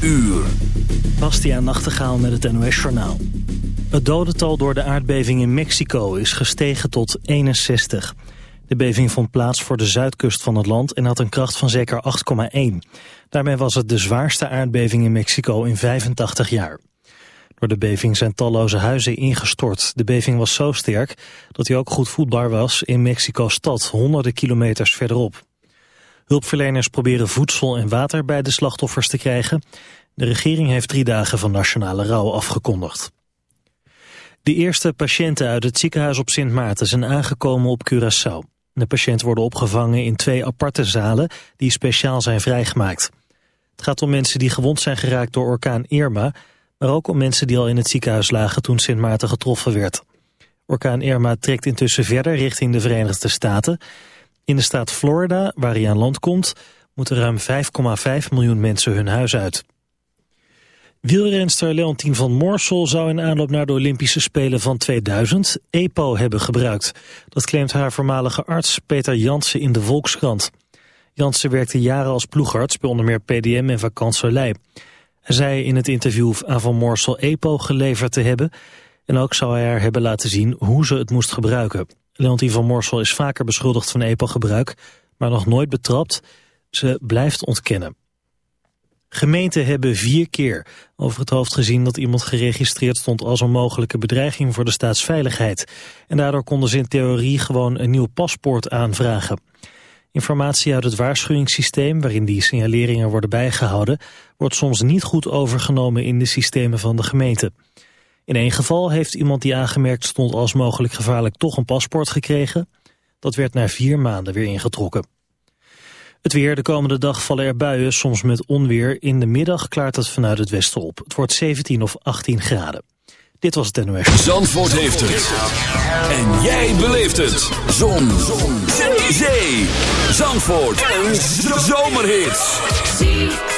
uur. Bastiaan Nachtegaal met het NOS-journaal. Het dodental door de aardbeving in Mexico is gestegen tot 61. De beving vond plaats voor de zuidkust van het land en had een kracht van zeker 8,1. Daarmee was het de zwaarste aardbeving in Mexico in 85 jaar. Door de beving zijn talloze huizen ingestort. De beving was zo sterk dat hij ook goed voetbaar was in Mexico-stad, honderden kilometers verderop. Hulpverleners proberen voedsel en water bij de slachtoffers te krijgen. De regering heeft drie dagen van nationale rouw afgekondigd. De eerste patiënten uit het ziekenhuis op Sint Maarten zijn aangekomen op Curaçao. De patiënten worden opgevangen in twee aparte zalen die speciaal zijn vrijgemaakt. Het gaat om mensen die gewond zijn geraakt door orkaan Irma... maar ook om mensen die al in het ziekenhuis lagen toen Sint Maarten getroffen werd. Orkaan Irma trekt intussen verder richting de Verenigde Staten... In de staat Florida, waar hij aan land komt, moeten ruim 5,5 miljoen mensen hun huis uit. Wielrenster Leontien van Moorsel zou in aanloop naar de Olympische Spelen van 2000 EPO hebben gebruikt. Dat claimt haar voormalige arts Peter Jansen in de Volkskrant. Jansen werkte jaren als ploegarts bij onder meer PDM en Vacansoleil. Hij zei in het interview aan Van Moorsel EPO geleverd te hebben... en ook zou hij haar hebben laten zien hoe ze het moest gebruiken. Leontien van Morsel is vaker beschuldigd van EPO-gebruik, maar nog nooit betrapt. Ze blijft ontkennen. Gemeenten hebben vier keer over het hoofd gezien dat iemand geregistreerd stond als een mogelijke bedreiging voor de staatsveiligheid. En daardoor konden ze in theorie gewoon een nieuw paspoort aanvragen. Informatie uit het waarschuwingssysteem, waarin die signaleringen worden bijgehouden, wordt soms niet goed overgenomen in de systemen van de gemeente. In één geval heeft iemand die aangemerkt stond als mogelijk gevaarlijk toch een paspoort gekregen. Dat werd na vier maanden weer ingetrokken. Het weer, de komende dag vallen er buien, soms met onweer. In de middag klaart het vanuit het westen op. Het wordt 17 of 18 graden. Dit was het NOS. Zandvoort heeft het. En jij beleeft het. Zon. Zon. Zee. Zandvoort. Een zomerhit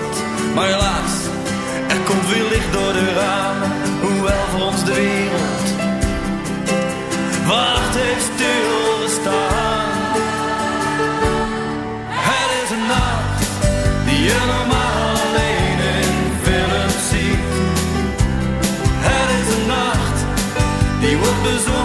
Maar helaas, er komt weer licht door de ramen. Hoewel voor ons de wereld wacht heeft stilgestaan. Het is een nacht die je normaal alleen in films ziet. Het is een nacht die wordt bezorgd.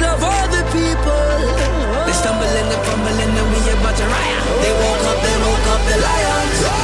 love of the people. They stumbling and fumbling and we about to riot. They woke up, they woke up the lions.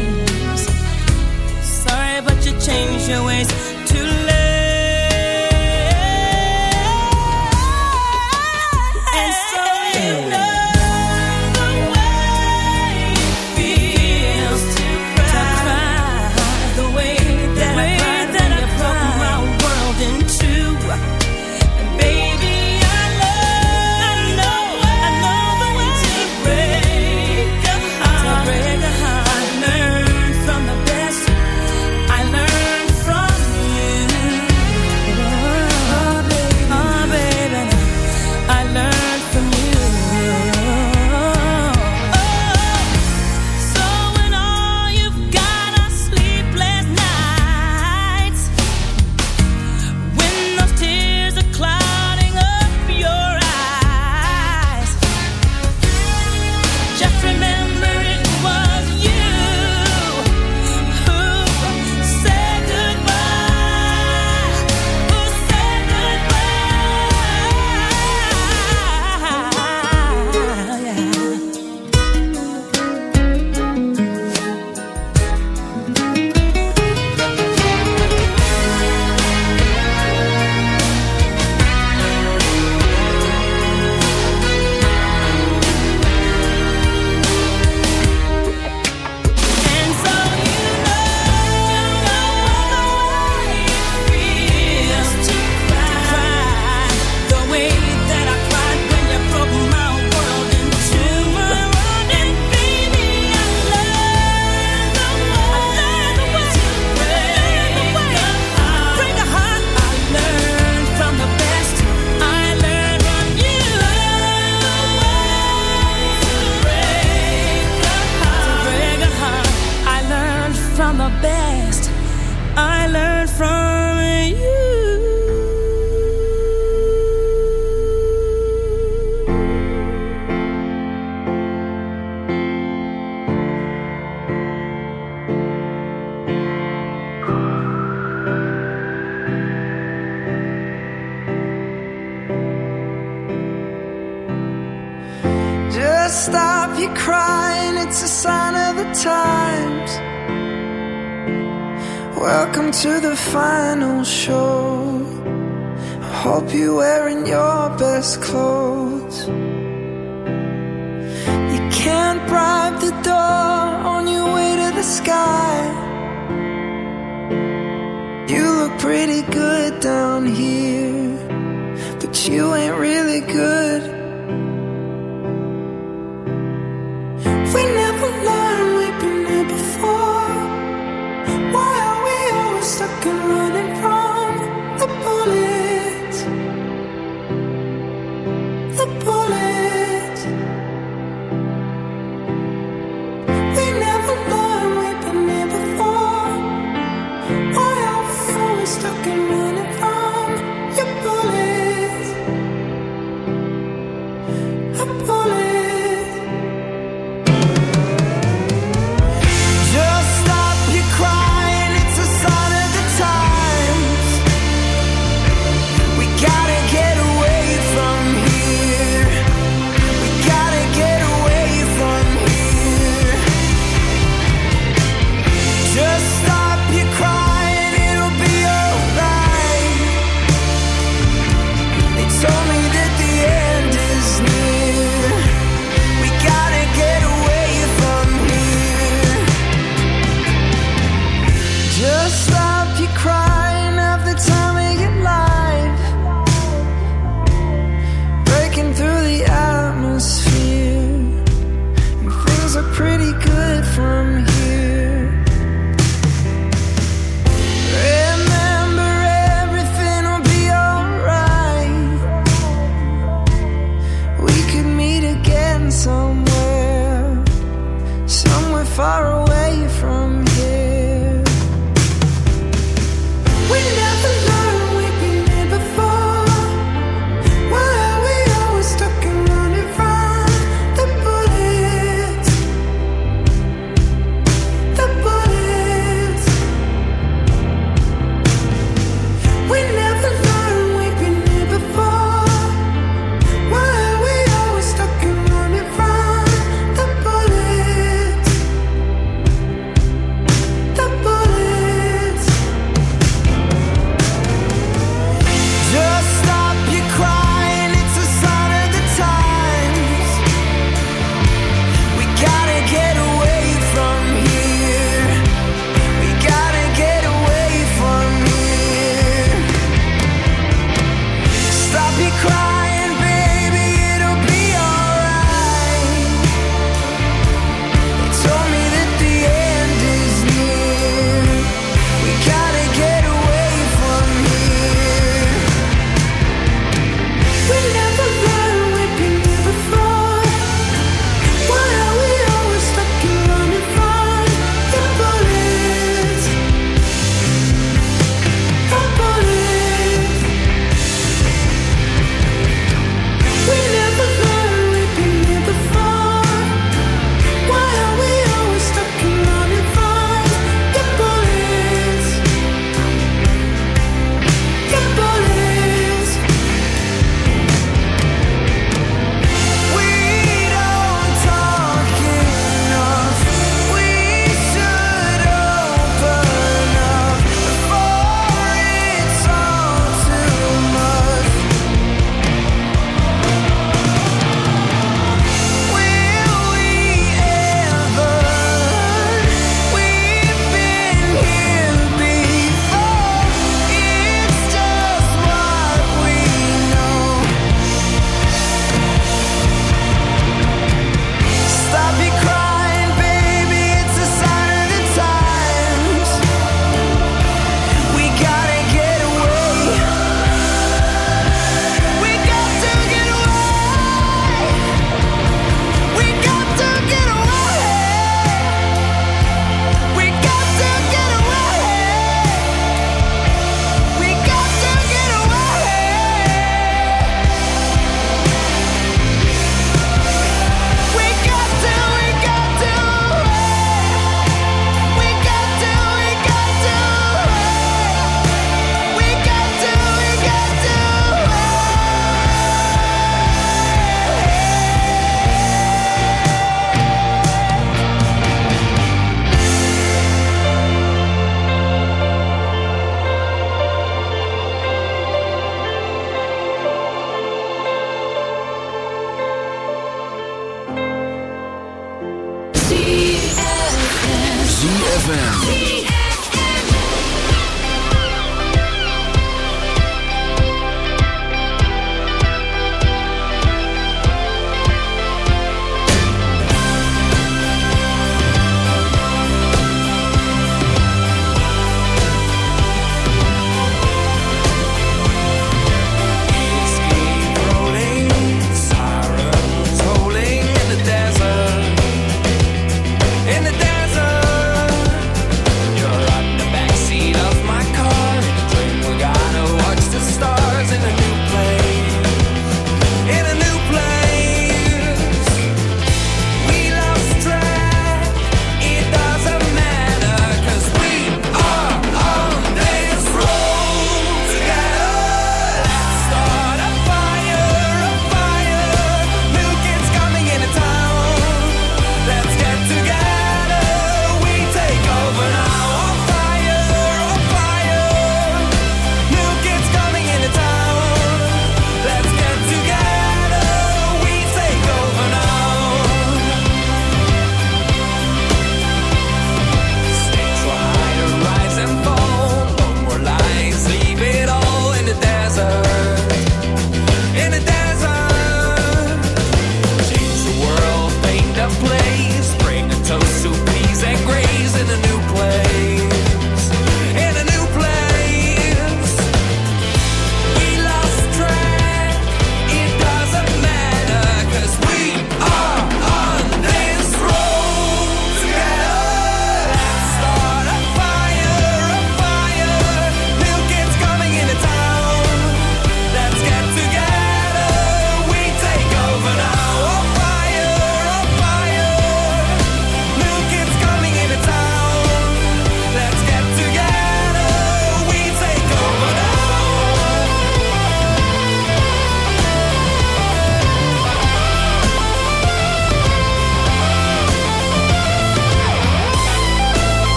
change your ways.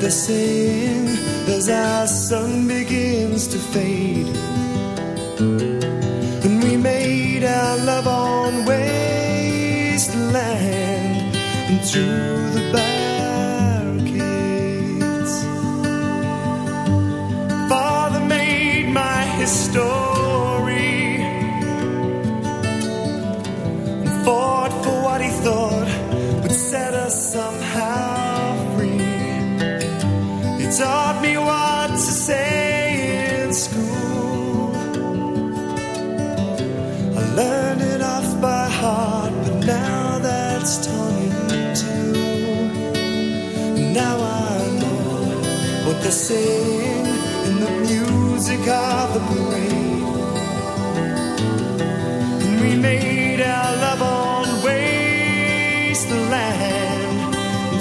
they're saying as our sun begins to fade. And we made our love on wasteland and through the barricades. They're in the music of the parade. And we made our love on wasteland and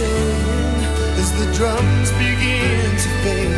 as the drums begin to fade.